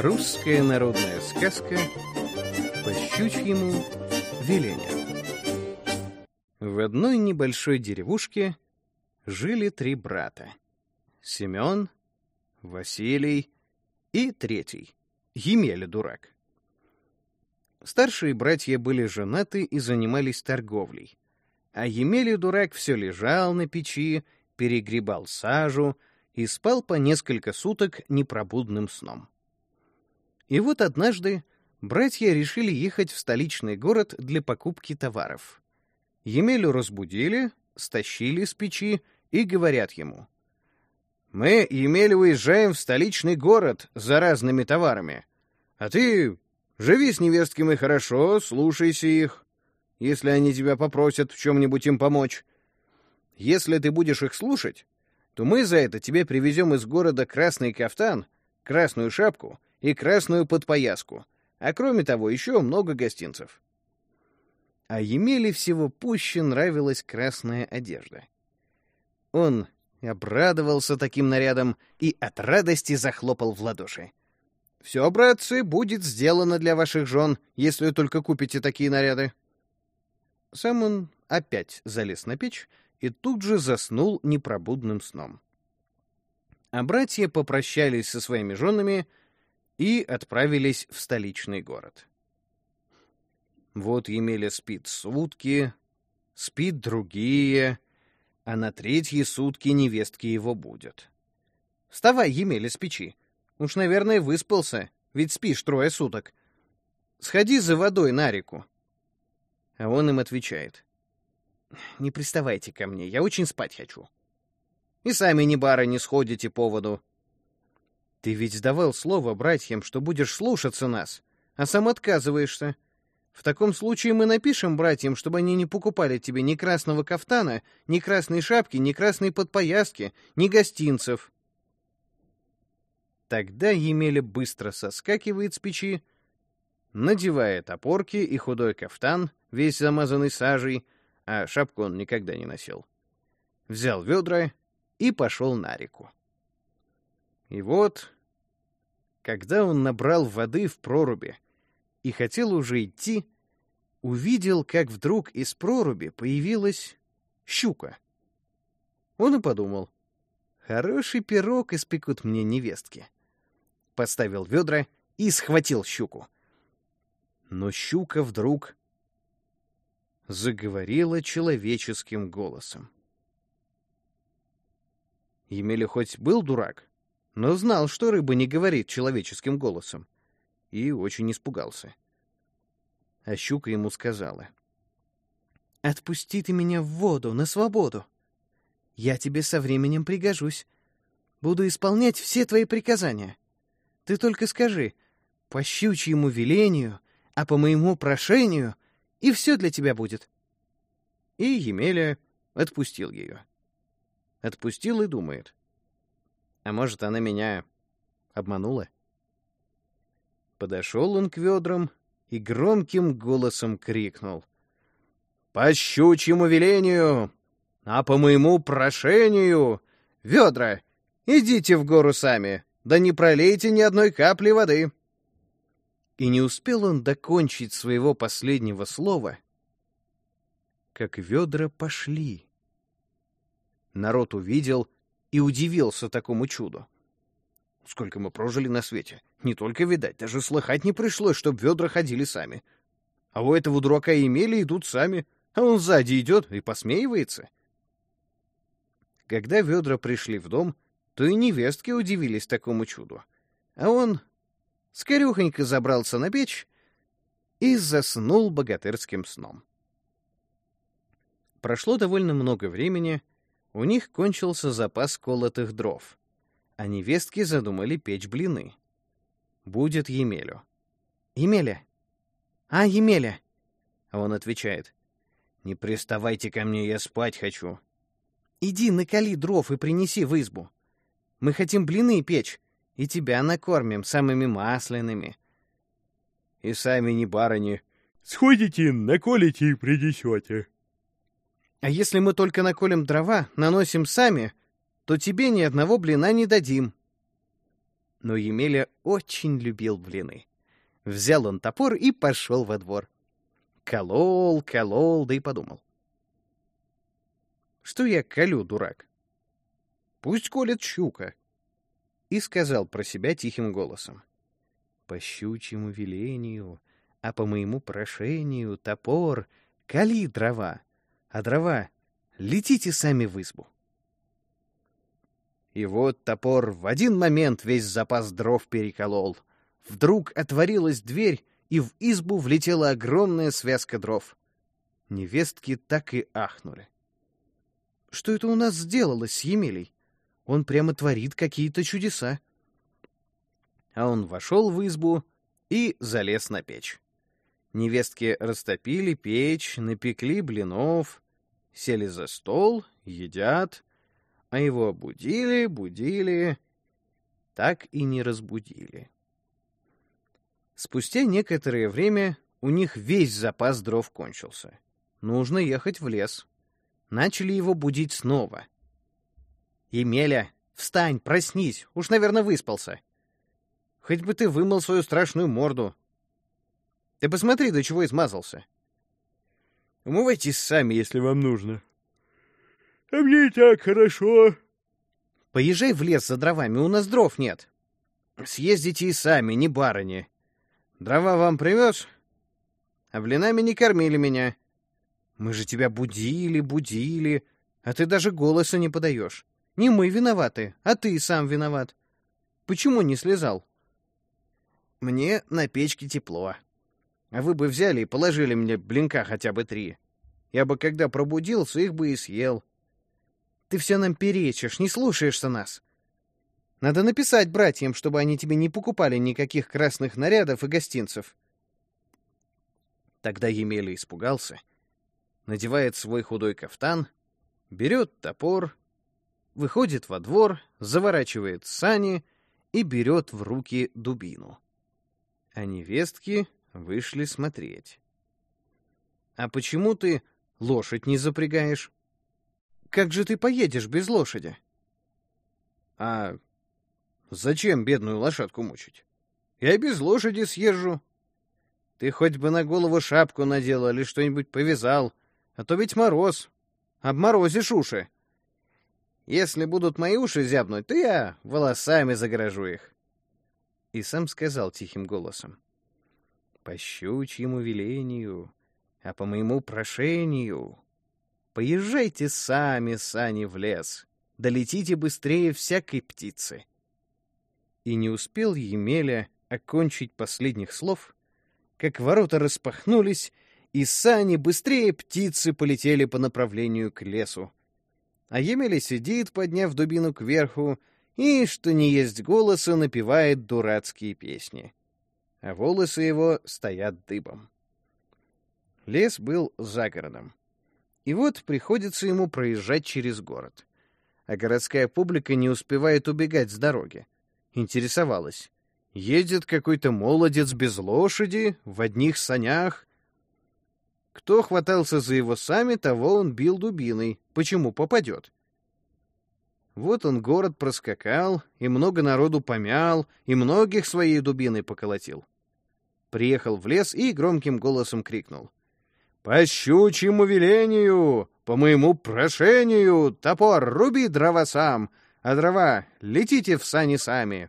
Русская народная сказка по щучьему велению. В одной небольшой деревушке жили три брата. Семен, Василий и третий, Емеля дурак. Старшие братья были женаты и занимались торговлей. А Емеля дурак все лежал на печи, перегребал сажу и спал по несколько суток непробудным сном. И вот однажды братья решили ехать в столичный город для покупки товаров. Емелю разбудили, стащили с печи и говорят ему. «Мы, Емель, уезжаем в столичный город за разными товарами. А ты живи с невестками хорошо, слушайся их, если они тебя попросят в чем-нибудь им помочь. Если ты будешь их слушать, то мы за это тебе привезем из города красный кафтан, красную шапку и красную подпояску, а кроме того еще много гостинцев. А Емеле всего пуще нравилась красная одежда. Он обрадовался таким нарядом и от радости захлопал в ладоши. «Все, братцы, будет сделано для ваших жен, если только купите такие наряды». Сам он опять залез на печь и тут же заснул непробудным сном. А братья попрощались со своими женами и отправились в столичный город. Вот Емеля спит сутки, спит другие, а на третьи сутки невестки его будет. «Вставай, Емеля, с печи. Уж, наверное, выспался, ведь спишь трое суток. Сходи за водой на реку». А он им отвечает. «Не приставайте ко мне, я очень спать хочу. И сами ни бара не сходите по воду. Ты ведь давал слово братьям, что будешь слушаться нас, а сам отказываешься. В таком случае мы напишем братьям, чтобы они не покупали тебе ни красного кафтана, ни красной шапки, ни красной подпояски, ни гостинцев. Тогда Емеля быстро соскакивает с печи, надевает опорки и худой кафтан, весь замазанный сажей, а шапку он никогда не носил. Взял ведра и пошел на реку. И вот, когда он набрал воды в проруби и хотел уже идти, увидел, как вдруг из проруби появилась щука. Он и подумал, хороший пирог испекут мне невестки. Поставил ведра и схватил щуку. Но щука вдруг заговорила человеческим голосом. Емеля хоть был дурак, но знал, что рыба не говорит человеческим голосом, и очень испугался. А щука ему сказала. «Отпусти ты меня в воду, на свободу. Я тебе со временем пригожусь. Буду исполнять все твои приказания. Ты только скажи, по щучьему велению, а по моему прошению, и все для тебя будет». И Емеля отпустил ее. Отпустил и думает. А может, она меня обманула? Подошел он к ведрам и громким голосом крикнул. «По щучьему велению, а по моему прошению, ведра, идите в гору сами, да не пролейте ни одной капли воды!» И не успел он докончить своего последнего слова, как ведра пошли. Народ увидел — и удивился такому чуду. Сколько мы прожили на свете. Не только видать, даже слыхать не пришлось, чтоб ведра ходили сами. А у этого дурака имели идут сами, а он сзади идет и посмеивается. Когда ведра пришли в дом, то и невестки удивились такому чуду. А он скорюхонько забрался на печь и заснул богатырским сном. Прошло довольно много времени, у них кончился запас колотых дров, а невестки задумали печь блины. Будет Емелю. «Емеля! А, Емеля!» А он отвечает. «Не приставайте ко мне, я спать хочу». «Иди, накали дров и принеси в избу. Мы хотим блины печь, и тебя накормим самыми масляными». «И сами не барыни». «Сходите, наколите и принесете». А если мы только наколем дрова, наносим сами, то тебе ни одного блина не дадим. Но Емеля очень любил блины. Взял он топор и пошел во двор. Колол, колол, да и подумал. Что я колю, дурак? Пусть колет щука. И сказал про себя тихим голосом. По щучьему велению, а по моему прошению топор, кали дрова, а дрова летите сами в избу. И вот топор в один момент весь запас дров переколол. Вдруг отворилась дверь, и в избу влетела огромная связка дров. Невестки так и ахнули. Что это у нас сделалось с Емелей? Он прямо творит какие-то чудеса. А он вошел в избу и залез на печь. Невестки растопили печь, напекли блинов, сели за стол, едят, а его будили, будили, так и не разбудили. Спустя некоторое время у них весь запас дров кончился. Нужно ехать в лес. Начали его будить снова. «Емеля, встань, проснись, уж, наверное, выспался. Хоть бы ты вымыл свою страшную морду. Ты посмотри, до чего измазался. Умывайтесь сами, если вам нужно. А мне и так хорошо. Поезжай в лес за дровами, у нас дров нет. Съездите и сами, не барыни. Дрова вам привез, а блинами не кормили меня. Мы же тебя будили, будили, а ты даже голоса не подаешь. Не мы виноваты, а ты сам виноват. Почему не слезал? Мне на печке тепло. А вы бы взяли и положили мне блинка хотя бы три. Я бы, когда пробудился, их бы и съел. Ты все нам перечишь, не слушаешься нас. Надо написать братьям, чтобы они тебе не покупали никаких красных нарядов и гостинцев. Тогда Емеля испугался, надевает свой худой кафтан, берет топор, выходит во двор, заворачивает сани и берет в руки дубину. А невестки вышли смотреть. «А почему ты лошадь не запрягаешь?» Как же ты поедешь без лошади? А зачем бедную лошадку мучить? Я без лошади съезжу. Ты хоть бы на голову шапку надел или что-нибудь повязал, а то ведь мороз. Обморозишь уши. Если будут мои уши зябнуть, то я волосами загорожу их. И сам сказал тихим голосом. По щучьему велению, а по моему прошению Поезжайте сами, сани, в лес, долетите быстрее всякой птицы. И не успел Емеля окончить последних слов, как ворота распахнулись, и сани быстрее птицы полетели по направлению к лесу. А Емеля сидит, подняв дубину кверху, и, что не есть голоса, напевает дурацкие песни. А волосы его стоят дыбом. Лес был за городом. И вот приходится ему проезжать через город. А городская публика не успевает убегать с дороги. Интересовалась. Едет какой-то молодец без лошади, в одних санях. Кто хватался за его сами, того он бил дубиной. Почему попадет? Вот он город проскакал, и много народу помял, и многих своей дубиной поколотил. Приехал в лес и громким голосом крикнул. По щучьему велению, по моему прошению, топор руби дрова сам, а дрова летите в сани сами.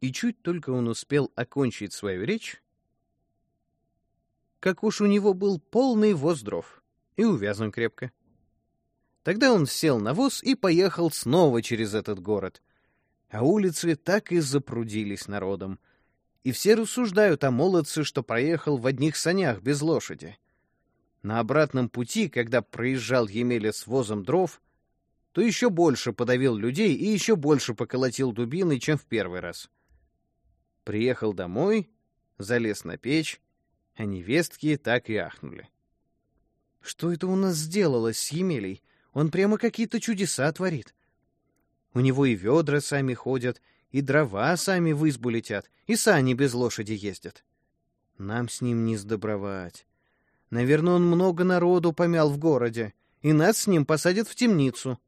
И чуть только он успел окончить свою речь, как уж у него был полный воз дров, и увязан крепко. Тогда он сел на воз и поехал снова через этот город, а улицы так и запрудились народом, и все рассуждают о молодце, что проехал в одних санях без лошади. На обратном пути, когда проезжал Емеля с возом дров, то еще больше подавил людей и еще больше поколотил дубиной, чем в первый раз. Приехал домой, залез на печь, а невестки так и ахнули. Что это у нас сделалось с Емелей? Он прямо какие-то чудеса творит. У него и ведра сами ходят, и дрова сами в избу летят, и сани без лошади ездят. Нам с ним не сдобровать. Наверное, он много народу помял в городе, и нас с ним посадят в темницу.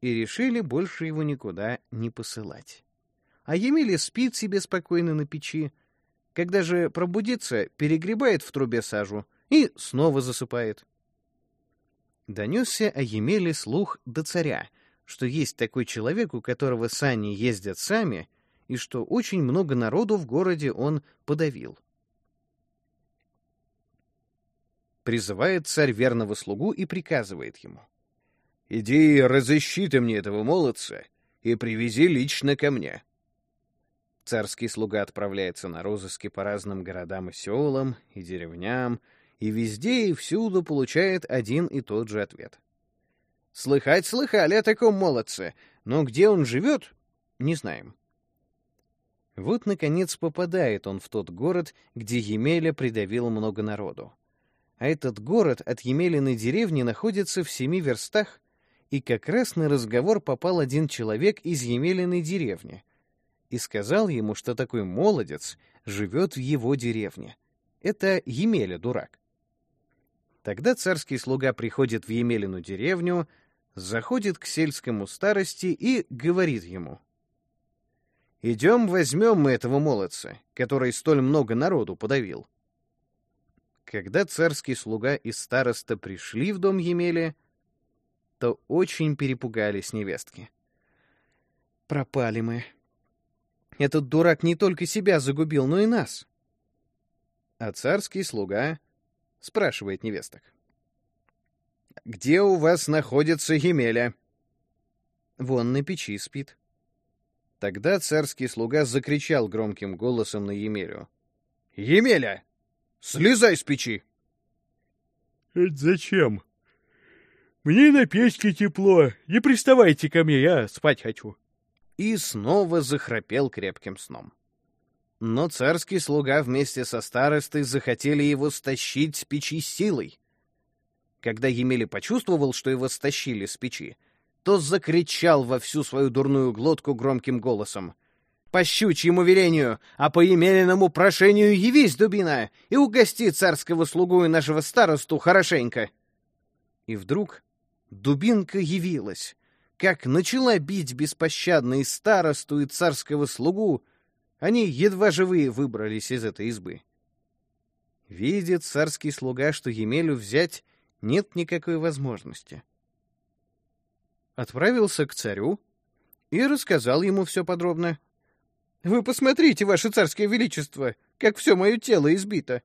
и решили больше его никуда не посылать. А Емеля спит себе спокойно на печи, когда же пробудится, перегребает в трубе сажу и снова засыпает. Донесся о Емеле слух до царя, что есть такой человек, у которого сани ездят сами, и что очень много народу в городе он подавил. Призывает царь верного слугу и приказывает ему. «Иди, разыщи ты мне этого молодца и привези лично ко мне». Царский слуга отправляется на розыски по разным городам и селам, и деревням, и везде и всюду получает один и тот же ответ. Слыхать слыхали о таком молодце, но где он живет, не знаем. Вот, наконец, попадает он в тот город, где Емеля придавил много народу. А этот город от Емелиной деревни находится в семи верстах, и как раз на разговор попал один человек из Емелиной деревни — и сказал ему, что такой молодец живет в его деревне. Это Емеля, дурак. Тогда царский слуга приходит в Емелину деревню, заходит к сельскому старости и говорит ему. «Идем возьмем мы этого молодца, который столь много народу подавил». Когда царский слуга и староста пришли в дом Емели, то очень перепугались невестки. «Пропали мы», этот дурак не только себя загубил, но и нас. А царский слуга спрашивает невесток. «Где у вас находится Емеля?» «Вон на печи спит». Тогда царский слуга закричал громким голосом на Емелю. «Емеля, слезай с печи!» «Это зачем? Мне на печке тепло. Не приставайте ко мне, я спать хочу» и снова захрапел крепким сном. Но царский слуга вместе со старостой захотели его стащить с печи силой. Когда Емеля почувствовал, что его стащили с печи, то закричал во всю свою дурную глотку громким голосом. «По щучьему велению, а по Емелиному прошению явись, дубина, и угости царского слугу и нашего старосту хорошенько!» И вдруг дубинка явилась, как начала бить беспощадно и старосту, и царского слугу, они едва живые выбрались из этой избы. Видит царский слуга, что Емелю взять нет никакой возможности. Отправился к царю и рассказал ему все подробно. «Вы посмотрите, ваше царское величество, как все мое тело избито!»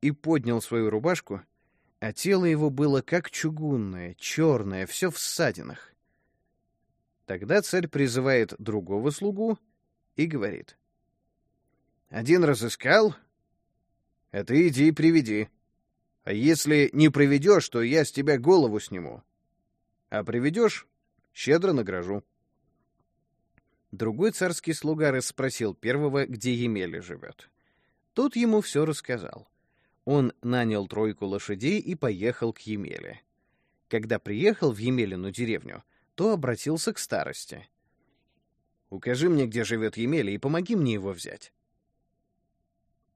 И поднял свою рубашку, а тело его было как чугунное, черное, все в ссадинах. Тогда царь призывает другого слугу и говорит. «Один разыскал, ты иди и приведи. А если не приведешь, то я с тебя голову сниму. А приведешь, щедро награжу». Другой царский слуга расспросил первого, где Емеля живет. Тот ему все рассказал. Он нанял тройку лошадей и поехал к Емеле. Когда приехал в Емелину деревню, то обратился к старости. «Укажи мне, где живет Емеля, и помоги мне его взять».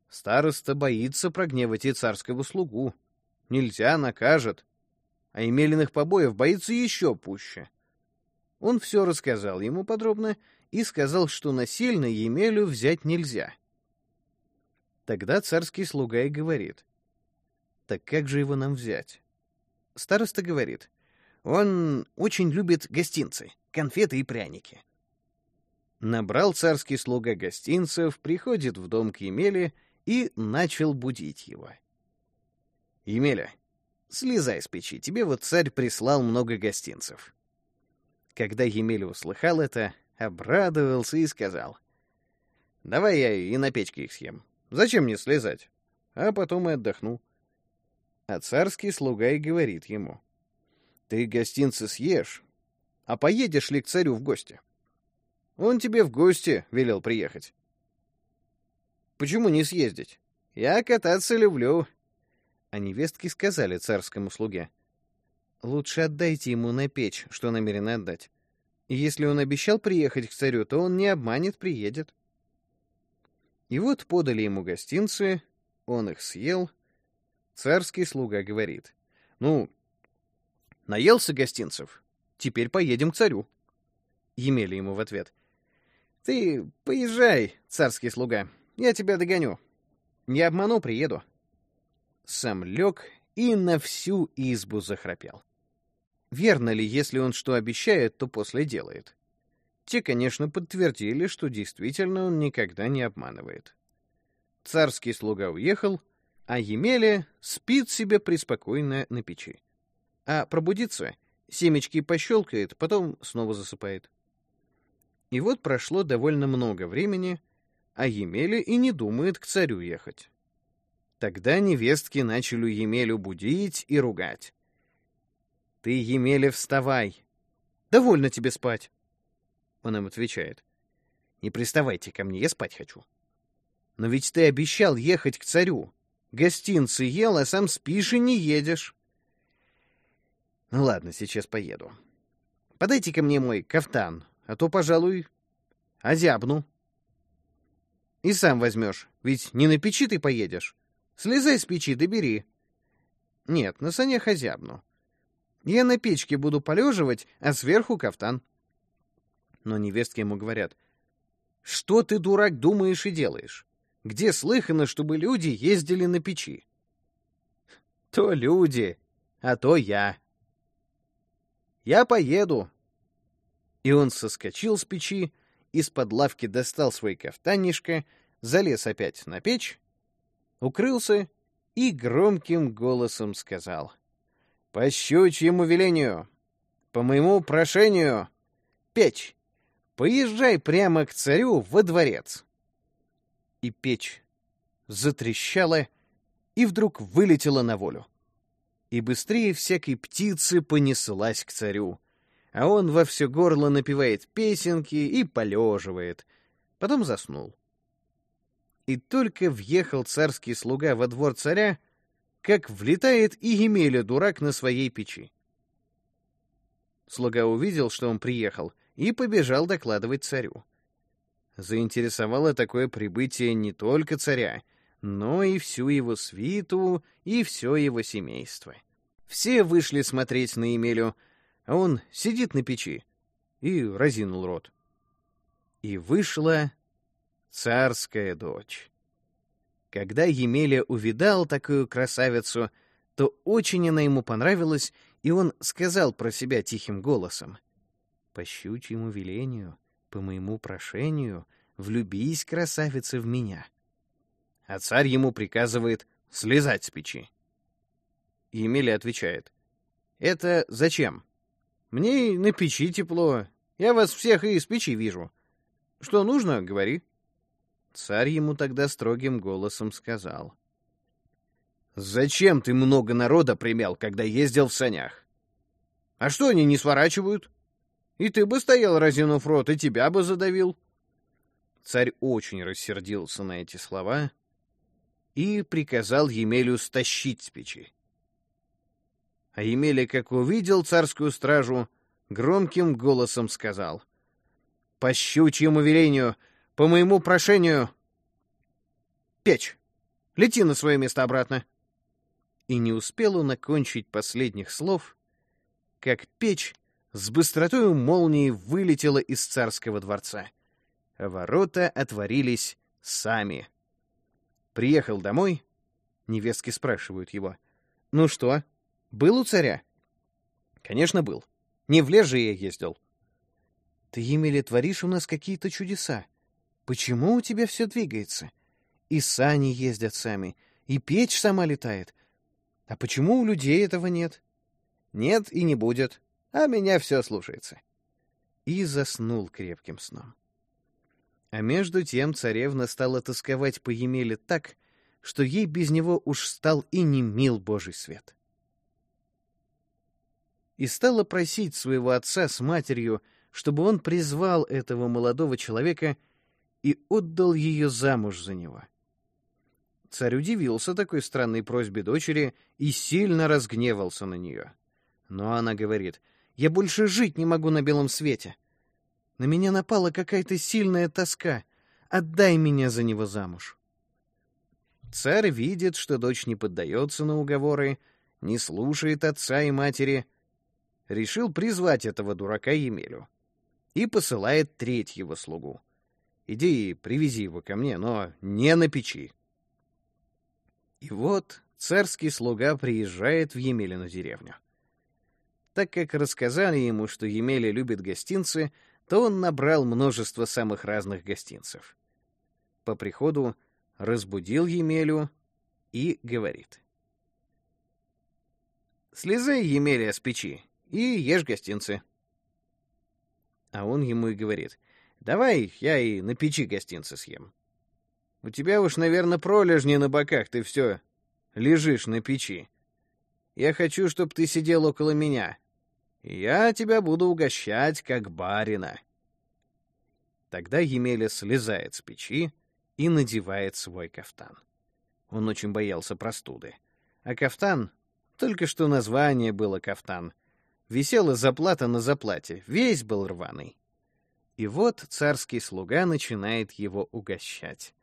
Староста боится прогневать и царского слугу. Нельзя, накажет. А Емелиных побоев боится еще пуще. Он все рассказал ему подробно и сказал, что насильно Емелю взять нельзя. Тогда царский слуга и говорит. «Так как же его нам взять?» Староста говорит. Он очень любит гостинцы, конфеты и пряники. Набрал царский слуга гостинцев, приходит в дом к Емеле и начал будить его. «Емеля, слезай с печи, тебе вот царь прислал много гостинцев». Когда Емеля услыхал это, обрадовался и сказал, «Давай я и на печке их съем. Зачем мне слезать? А потом и отдохну». А царский слуга и говорит ему, ты гостинцы съешь, а поедешь ли к царю в гости? Он тебе в гости велел приехать. Почему не съездить? Я кататься люблю. А невестки сказали царскому слуге. Лучше отдайте ему на печь, что намерены отдать. И если он обещал приехать к царю, то он не обманет, приедет. И вот подали ему гостинцы, он их съел. Царский слуга говорит. Ну, Наелся гостинцев? Теперь поедем к царю. Емеля ему в ответ. Ты поезжай, царский слуга, я тебя догоню. Не обману, приеду. Сам лег и на всю избу захрапел. Верно ли, если он что обещает, то после делает? Те, конечно, подтвердили, что действительно он никогда не обманывает. Царский слуга уехал, а Емеля спит себе преспокойно на печи. А пробудится, семечки пощелкает, потом снова засыпает. И вот прошло довольно много времени, а Емеля и не думает к царю ехать. Тогда невестки начали Емелю будить и ругать. «Ты, Емеля, вставай! Довольно тебе спать!» Он им отвечает. «Не приставайте ко мне, я спать хочу». «Но ведь ты обещал ехать к царю. Гостинцы ел, а сам спишь и не едешь». «Ну ладно, сейчас поеду. подайте ко мне мой кафтан, а то, пожалуй, озябну». «И сам возьмешь, ведь не на печи ты поедешь. Слезай с печи, добери». «Нет, на санях озябну. Я на печке буду полеживать, а сверху кафтан». Но невестки ему говорят, «Что ты, дурак, думаешь и делаешь? Где слыхано, чтобы люди ездили на печи?» «То люди, а то я». «Я поеду». И он соскочил с печи, из-под лавки достал свой кафтанишко, залез опять на печь, укрылся и громким голосом сказал. «По щучьему велению, по моему прошению, печь, Поезжай прямо к царю во дворец. И печь затрещала и вдруг вылетела на волю. И быстрее всякой птицы понеслась к царю, а он во все горло напевает песенки и полеживает. Потом заснул. И только въехал царский слуга во двор царя, как влетает и Емеля дурак на своей печи. Слуга увидел, что он приехал — и побежал докладывать царю. Заинтересовало такое прибытие не только царя, но и всю его свиту и все его семейство. Все вышли смотреть на Емелю, а он сидит на печи и разинул рот. И вышла царская дочь. Когда Емеля увидал такую красавицу, то очень она ему понравилась, и он сказал про себя тихим голосом по щучьему велению, по моему прошению, влюбись, красавица, в меня. А царь ему приказывает слезать с печи. Емеля отвечает, это зачем? Мне и на печи тепло, я вас всех и из печи вижу. Что нужно, говори. Царь ему тогда строгим голосом сказал. «Зачем ты много народа примял, когда ездил в санях? А что они не сворачивают? И ты бы стоял, разинув рот, и тебя бы задавил. Царь очень рассердился на эти слова и приказал Емелю стащить с печи. А Емеля, как увидел царскую стражу, громким голосом сказал, «По щучьему велению, по моему прошению, печь, лети на свое место обратно». И не успел он окончить последних слов, как печь с быстротой молнии вылетела из царского дворца. Ворота отворились сами. Приехал домой. Невестки спрашивают его. «Ну что, был у царя?» «Конечно, был. Не в лес же я ездил». «Ты, Емеля, творишь у нас какие-то чудеса. Почему у тебя все двигается? И сани ездят сами, и печь сама летает. А почему у людей этого нет?» «Нет и не будет а меня все слушается. И заснул крепким сном. А между тем царевна стала тосковать по Емеле так, что ей без него уж стал и не мил Божий свет. И стала просить своего отца с матерью, чтобы он призвал этого молодого человека и отдал ее замуж за него. Царь удивился такой странной просьбе дочери и сильно разгневался на нее. Но она говорит — я больше жить не могу на белом свете. На меня напала какая-то сильная тоска. Отдай меня за него замуж. Царь видит, что дочь не поддается на уговоры, не слушает отца и матери, решил призвать этого дурака Емелю и посылает третьего слугу. Иди и привези его ко мне, но не на печи. И вот царский слуга приезжает в Емелину деревню. Так как рассказали ему, что Емеля любит гостинцы, то он набрал множество самых разных гостинцев. По приходу разбудил Емелю и говорит. «Слезай, Емеля, с печи и ешь гостинцы». А он ему и говорит, «Давай я и на печи гостинцы съем. У тебя уж, наверное, пролежни на боках, ты все лежишь на печи. Я хочу, чтобы ты сидел около меня. Я тебя буду угощать, как барина». Тогда Емеля слезает с печи и надевает свой кафтан. Он очень боялся простуды. А кафтан, только что название было кафтан, висела заплата на заплате, весь был рваный. И вот царский слуга начинает его угощать.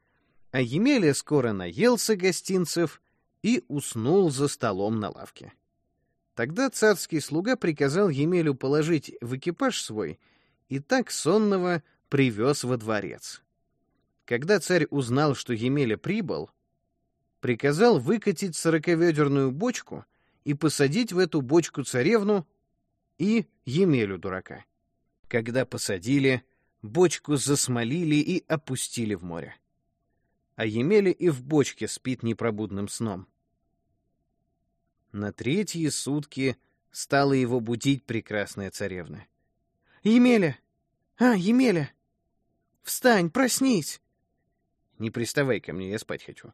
А Емеля скоро наелся гостинцев и уснул за столом на лавке. Тогда царский слуга приказал Емелю положить в экипаж свой и так сонного привез во дворец. Когда царь узнал, что Емеля прибыл, приказал выкатить сороковедерную бочку и посадить в эту бочку царевну и Емелю дурака. Когда посадили, бочку засмолили и опустили в море. А Емеля и в бочке спит непробудным сном. На третьи сутки стала его будить прекрасная царевна. «Емеля! А, Емеля! Встань, проснись!» «Не приставай ко мне, я спать хочу».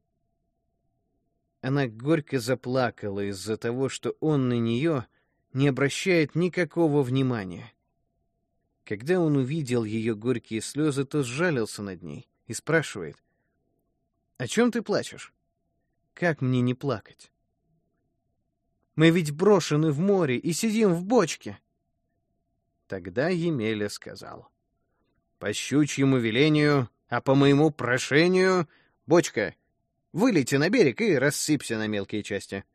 Она горько заплакала из-за того, что он на нее не обращает никакого внимания. Когда он увидел ее горькие слезы, то сжалился над ней и спрашивает, «О чем ты плачешь? Как мне не плакать? Мы ведь брошены в море и сидим в бочке». Тогда Емеля сказал, «По щучьему велению, а по моему прошению, бочка, вылети на берег и рассыпься на мелкие части»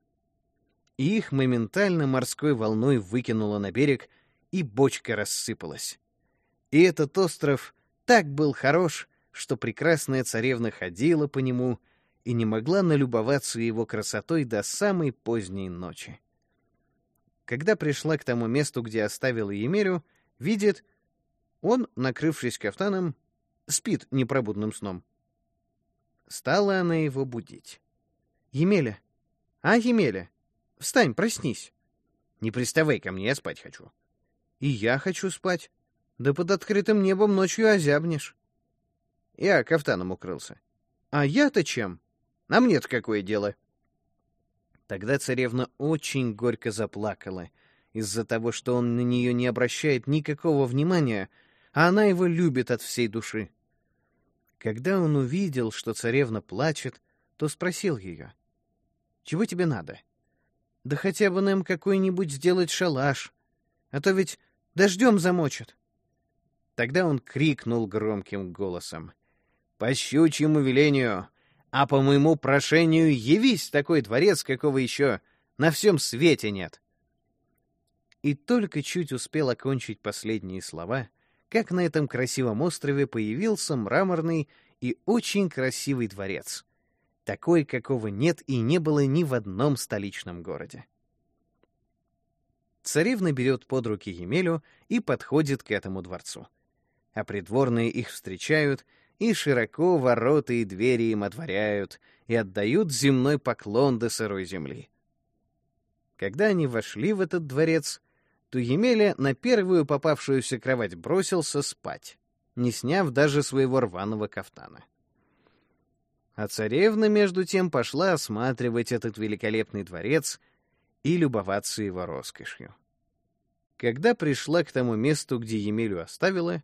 и их моментально морской волной выкинуло на берег, и бочка рассыпалась. И этот остров так был хорош, что прекрасная царевна ходила по нему и не могла налюбоваться его красотой до самой поздней ночи. Когда пришла к тому месту, где оставила Емелю, видит, он, накрывшись кафтаном, спит непробудным сном. Стала она его будить. «Емеля! А, Емеля! Встань, проснись. Не приставай ко мне, я спать хочу. И я хочу спать. Да под открытым небом ночью озябнешь. Я кафтаном укрылся. А я-то чем? А мне-то какое дело? Тогда царевна очень горько заплакала из-за того, что он на нее не обращает никакого внимания, а она его любит от всей души. Когда он увидел, что царевна плачет, то спросил ее, «Чего тебе надо?» Да хотя бы нам какой-нибудь сделать шалаш, а то ведь дождем замочат. Тогда он крикнул громким голосом. «По щучьему велению, а по моему прошению явись такой дворец, какого еще на всем свете нет!» И только чуть успел окончить последние слова, как на этом красивом острове появился мраморный и очень красивый дворец — такой, какого нет и не было ни в одном столичном городе. Царевна берет под руки Емелю и подходит к этому дворцу. А придворные их встречают, и широко ворота и двери им отворяют, и отдают земной поклон до сырой земли. Когда они вошли в этот дворец, то Емеля на первую попавшуюся кровать бросился спать, не сняв даже своего рваного кафтана. А царевна, между тем, пошла осматривать этот великолепный дворец и любоваться его роскошью. Когда пришла к тому месту, где Емелю оставила,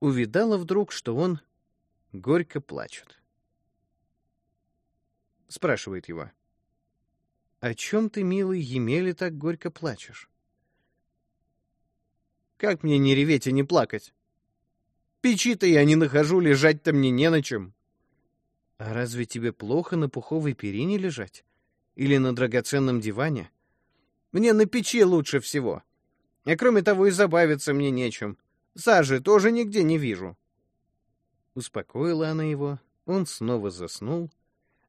увидала вдруг, что он горько плачет. Спрашивает его. «О чем ты, милый Емеле, так горько плачешь?» «Как мне не реветь и не плакать? Печи-то я не нахожу, лежать-то мне не на чем». «А разве тебе плохо на пуховой перине лежать? Или на драгоценном диване?» «Мне на печи лучше всего. А кроме того, и забавиться мне нечем. Сажи тоже нигде не вижу. Успокоила она его, он снова заснул,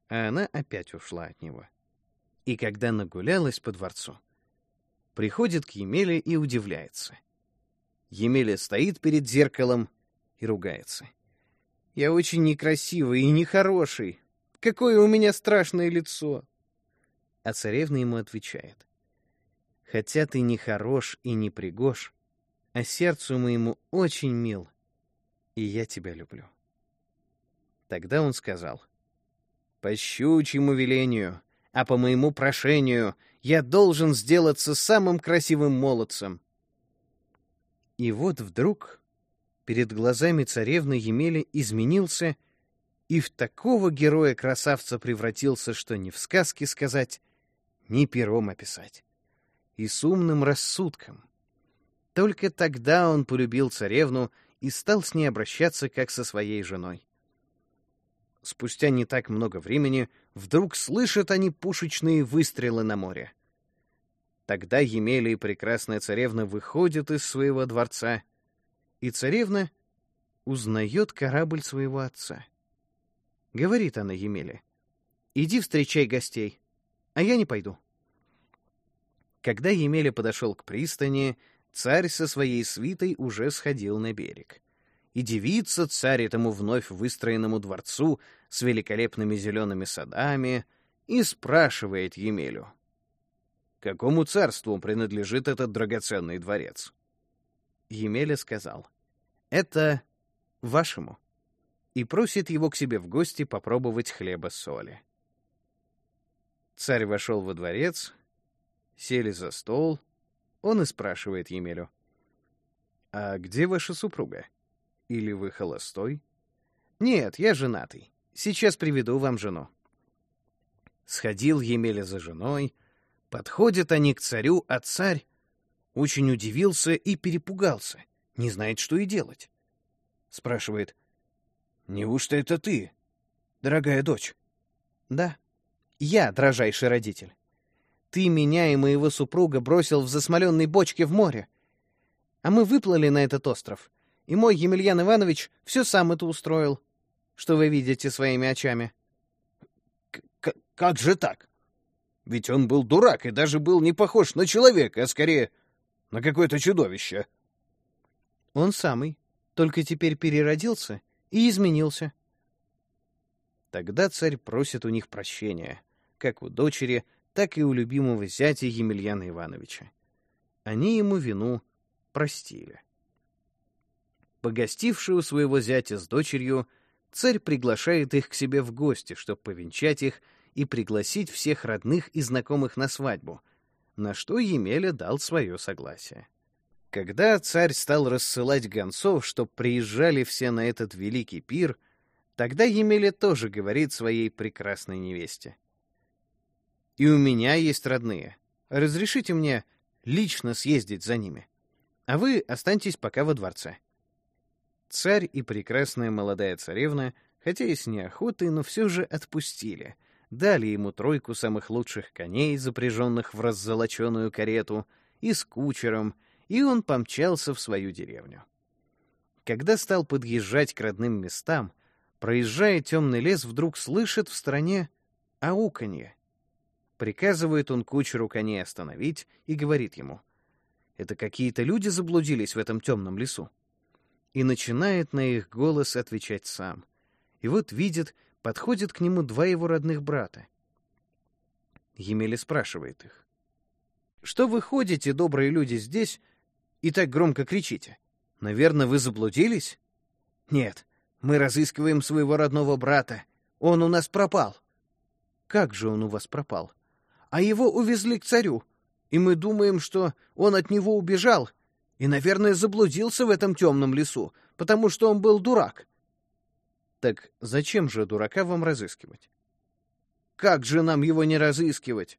а она опять ушла от него. И когда нагулялась по дворцу, приходит к Емеле и удивляется. Емеля стоит перед зеркалом и ругается. «Я очень некрасивый и нехороший. Какое у меня страшное лицо!» А царевна ему отвечает. «Хотя ты не хорош и не пригож, а сердцу моему очень мил, и я тебя люблю». Тогда он сказал, «По щучьему велению, а по моему прошению я должен сделаться самым красивым молодцем». И вот вдруг перед глазами царевны Емели изменился и в такого героя-красавца превратился, что ни в сказке сказать, ни пером описать. И с умным рассудком. Только тогда он полюбил царевну и стал с ней обращаться, как со своей женой. Спустя не так много времени вдруг слышат они пушечные выстрелы на море. Тогда Емеля и прекрасная царевна выходят из своего дворца, и царевна узнает корабль своего отца. Говорит она Емеле, «Иди встречай гостей, а я не пойду». Когда Емеля подошел к пристани, царь со своей свитой уже сходил на берег и дивится царь этому вновь выстроенному дворцу с великолепными зелеными садами и спрашивает Емелю, какому царству принадлежит этот драгоценный дворец? Емеля сказал, это вашему, и просит его к себе в гости попробовать хлеба-соли. Царь вошел во дворец, сели за стол, он и спрашивает Емелю, «А где ваша супруга?» Или вы холостой? Нет, я женатый. Сейчас приведу вам жену. Сходил Емеля за женой. Подходят они к царю, а царь очень удивился и перепугался. Не знает, что и делать. Спрашивает, «Неужто это ты, дорогая дочь?» «Да, я, дрожайший родитель. Ты меня и моего супруга бросил в засмоленной бочке в море. А мы выплыли на этот остров и мой Емельян Иванович все сам это устроил, что вы видите своими очами. К как же так? Ведь он был дурак и даже был не похож на человека, а скорее на какое-то чудовище. Он самый, только теперь переродился и изменился. Тогда царь просит у них прощения, как у дочери, так и у любимого зятя Емельяна Ивановича. Они ему вину простили. Погостивший у своего зятя с дочерью, царь приглашает их к себе в гости, чтобы повенчать их и пригласить всех родных и знакомых на свадьбу, на что Емеля дал свое согласие. Когда царь стал рассылать гонцов, чтоб приезжали все на этот великий пир, тогда Емеля тоже говорит своей прекрасной невесте. «И у меня есть родные. Разрешите мне лично съездить за ними, а вы останьтесь пока во дворце». Царь и прекрасная молодая царевна, хотя и с неохотой, но все же отпустили, дали ему тройку самых лучших коней, запряженных в раззолоченную карету, и с кучером, и он помчался в свою деревню. Когда стал подъезжать к родным местам, проезжая темный лес, вдруг слышит в стороне ауканье. Приказывает он кучеру коней остановить и говорит ему, «Это какие-то люди заблудились в этом темном лесу и начинает на их голос отвечать сам. И вот видит, подходит к нему два его родных брата. Емеля спрашивает их. «Что вы ходите, добрые люди, здесь и так громко кричите? Наверное, вы заблудились?» «Нет, мы разыскиваем своего родного брата. Он у нас пропал». «Как же он у вас пропал?» «А его увезли к царю, и мы думаем, что он от него убежал и, наверное, заблудился в этом темном лесу, потому что он был дурак. Так зачем же дурака вам разыскивать? Как же нам его не разыскивать?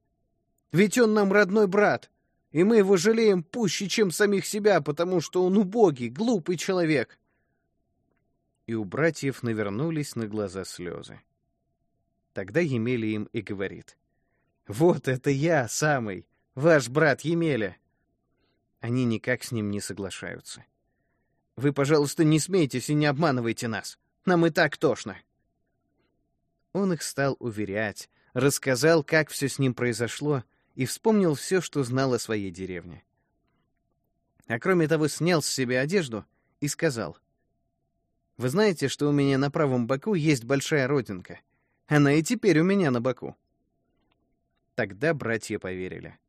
Ведь он нам родной брат, и мы его жалеем пуще, чем самих себя, потому что он убогий, глупый человек. И у братьев навернулись на глаза слезы. Тогда Емеля им и говорит. «Вот это я самый, ваш брат Емеля. Они никак с ним не соглашаются. «Вы, пожалуйста, не смейтесь и не обманывайте нас. Нам и так тошно». Он их стал уверять, рассказал, как все с ним произошло, и вспомнил все, что знал о своей деревне. А кроме того, снял с себя одежду и сказал, «Вы знаете, что у меня на правом боку есть большая родинка? Она и теперь у меня на боку». Тогда братья поверили.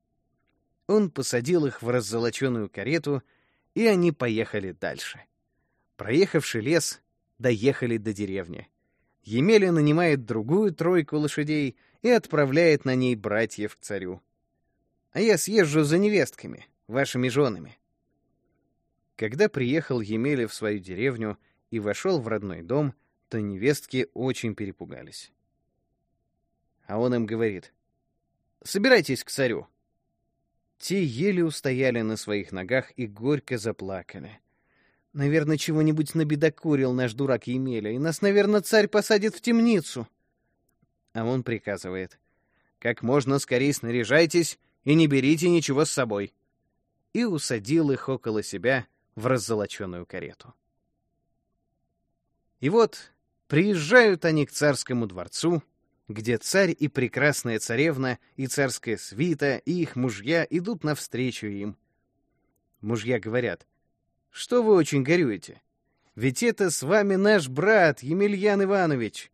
Он посадил их в раззолоченную карету, и они поехали дальше. Проехавши лес, доехали до деревни. Емеля нанимает другую тройку лошадей и отправляет на ней братьев к царю. А я съезжу за невестками, вашими женами. Когда приехал Емеля в свою деревню и вошел в родной дом, то невестки очень перепугались. А он им говорит, «Собирайтесь к царю». Те еле устояли на своих ногах и горько заплакали. Наверное, чего-нибудь набедокурил наш дурак Емеля, и нас, наверное, царь посадит в темницу. А он приказывает, «Как можно скорее снаряжайтесь и не берите ничего с собой». И усадил их около себя в раззолоченную карету. И вот приезжают они к царскому дворцу, где царь и прекрасная царевна, и царская свита, и их мужья идут навстречу им. Мужья говорят, что вы очень горюете? Ведь это с вами наш брат Емельян Иванович.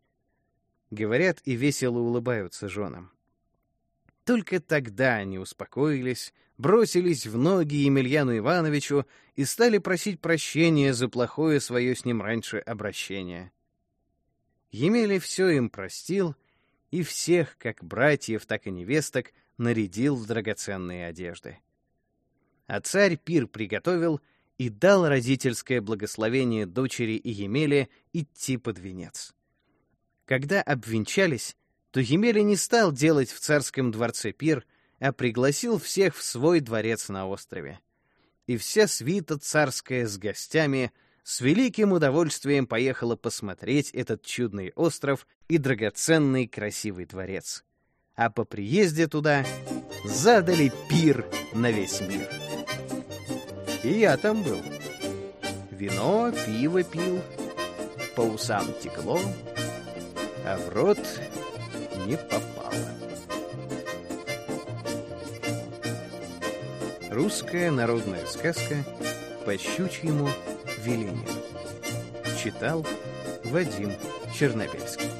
Говорят и весело улыбаются женам. Только тогда они успокоились, бросились в ноги Емельяну Ивановичу и стали просить прощения за плохое свое с ним раньше обращение. Емеля все им простил и всех, как братьев, так и невесток, нарядил в драгоценные одежды. А царь пир приготовил — и дал родительское благословение дочери и Емеле идти под венец. Когда обвенчались, то Емеля не стал делать в царском дворце пир, а пригласил всех в свой дворец на острове. И вся свита царская с гостями с великим удовольствием поехала посмотреть этот чудный остров и драгоценный красивый дворец. А по приезде туда задали пир на весь мир. И я там был. Вино, пиво пил, по усам текло, а в рот не попало. Русская народная сказка по щучьему велению. Читал Вадим Чернобельский.